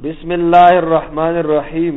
بسم الله الرحمن الرحیم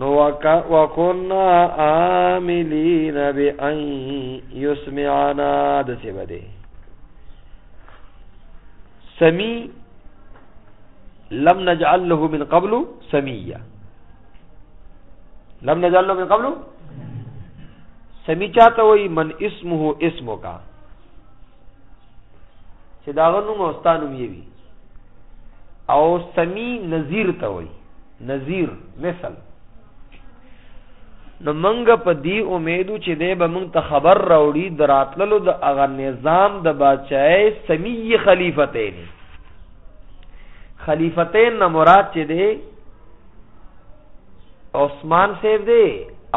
نو وکنا عاملین بان یسمعنا د څه بده سمی لم نجعل له من قبل سمیا لم نجعل له من قبل سمی چاته وای من اسمه اسمو کا چې داغه نوم اوستانو یې وی او سمی نذیر ته وای نظیر مثل نو منګه په دی امیدو چې دی به مونږ ته خبر راوړي دراتللو د اغه نظام د بچای سمی خلیفتین خلیفتین نه مراد چې دی عثمان سیب دی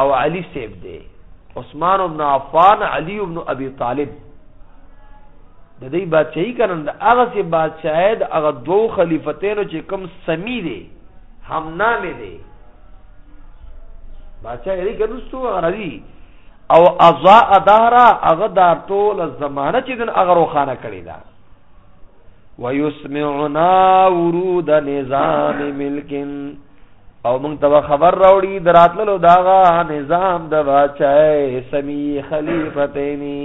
او علی سیب دی عثمان ابن عفان علی ابن ابي طالب د دې بادشاہي کنن د هغه سي بادشاہي د هغه دوو خلیفتینو چې کم سمی دی هم نامه دی بادشاہ یې کنوستو غرضی او اضاء دهرا هغه دار ټول زمانہ چې دن هغه روخانه کړی دا ويسمعنا ورود نظام ملک او موږ ته خبر راوړي دراتلو داغه نظام د بادشاہ سمی خلیفتینی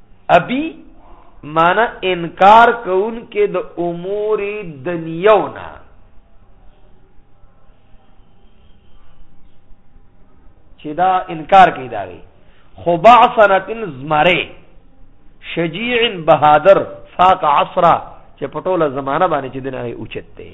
ابي معنی انکار کون کې د امور دنیونا چې دا انکار کوي دا وي خو بعثنتن زمره شجیع بهادر فاق عصره چې پټوله زمانہ باندې چې دنه اوچت دی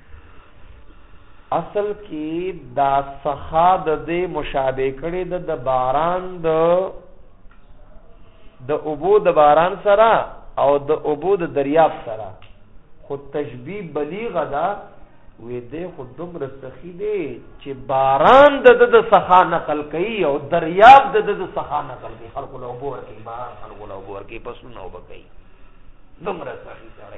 اصل کی دا سخا د دې مشابه کړي د د باران د د اوبو د باران سره او د اوبو د دریاب سره خو تشبیه بلیغه ده وې دې خو دومره سخی دی چې باران د د سخا نقل کوي او دریاب د د سخا نقل کوي خلکو له اوبو ورکی باران خلکو له اوبو ورکی پسونه وبکي دومره سخی سره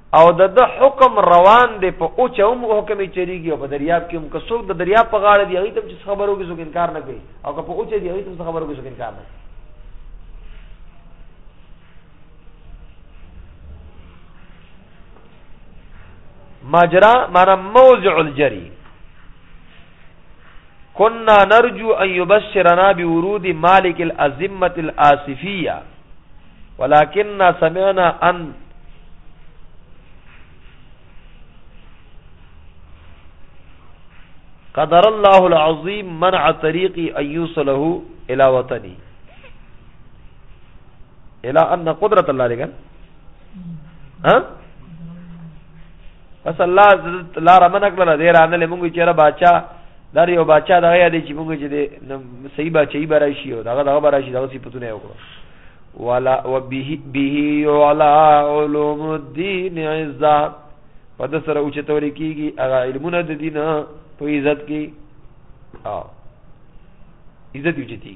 او د ده حکم روان دی په اوچه هم حکم چریږي او په دریاب کې هم که څوک د دریاب په غاړه دی هغوی ته هم چې خبرو کې څوک انکار نه کوي او که په اوچه دی هغوی ته هم خبرو کې څوک انکار نه کوي ماجرا معنا موضع الجري كنا نرجو ان يبشرنا بورود مالك الازمه الاسفيه ولكننا سمعنا ان قدر الله العظيم منع طريقي ان يوصله الى وطني الى ان قدرت الله لګن ها بس الله لار منه کړل دې رانه له مونږ چیرې باچا در یو باچا دغه یادې چې مونږ چې دې صحیح باچې برای شي او دغه دغه برای شي دغه صفاتونه یې وکړو ولا وبه به علا علوم الدين عزا په د سره اوچ توري کیږي هغه علمونه د دین په عزت کې او عزت یې چتي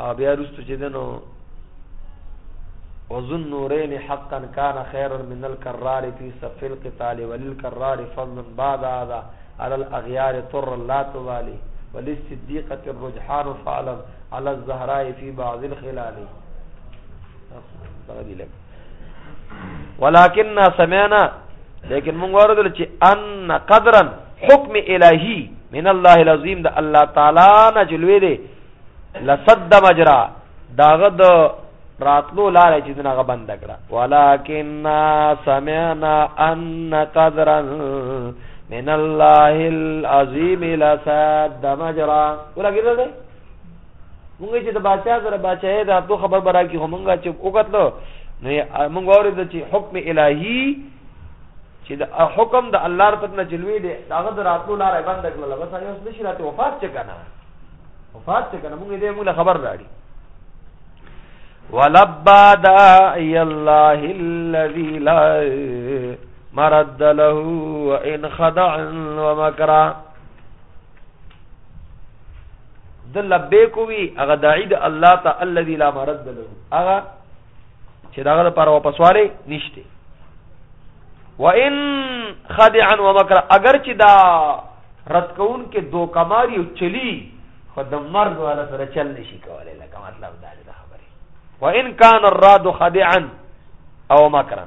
او بیا رستو چې دنو وزن نورین حقا کان خیرا من الكرار في صف القتال وللكرار فضل بعد هذا على الاغيار طر لا تبالي وللصديقة الرجحان فعلم على الزهراء في بعض الخلال ولكننا سمعنا لیکن موږ اوریدل چې ان قدرا حکم الهی من الله العظیم د الله تعالی نه جلوې دی لصد مجرا داغه د راتلو لار چې دغه بند کړه ولکن سمعنا ان قدرا من الله العظیم لصد مجرا ولګیدل مونږ چې د بادشاہ سره بادشاہي دا تو خبر برا کی همونګه چې وکړلو نو مونږ اورید چې حکم الهی چې د حکم د الله رب نه چلوي دي هغه د راتلو لار بند کړل بس هغه اوس نشي راته وفات چ کنه وفات چ کنه مونږ دې مونږ خبر راړي ولبا داعي الله الذي لا مرد له وان خدع ومكرا د لبیک وی هغه داعی د الله ته الذي لا مرد له هغه چې داغه لپاره واپس واره نشته وان خدعا ومکر اگر چې دا رد کون کې دوکماری او چلی خدمر والا سره چل نشي کولای لکه مطلب دا دی خبره وان کان الراد خدعا او مکرا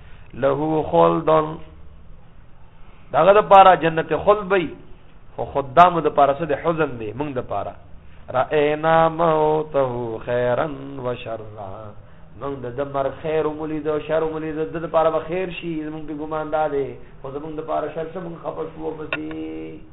له خلدن دغه د پاره جنت خلد وي خو خدامو د پاره سره د حزن دی موږ د پاره راینا موته خیرا و شرا موږ د دمر خیر مولید او شر مولید د لپاره به خیر شي موږ په ګمان ده خو زموږ د لپاره شر څه موږ خپه شو پسې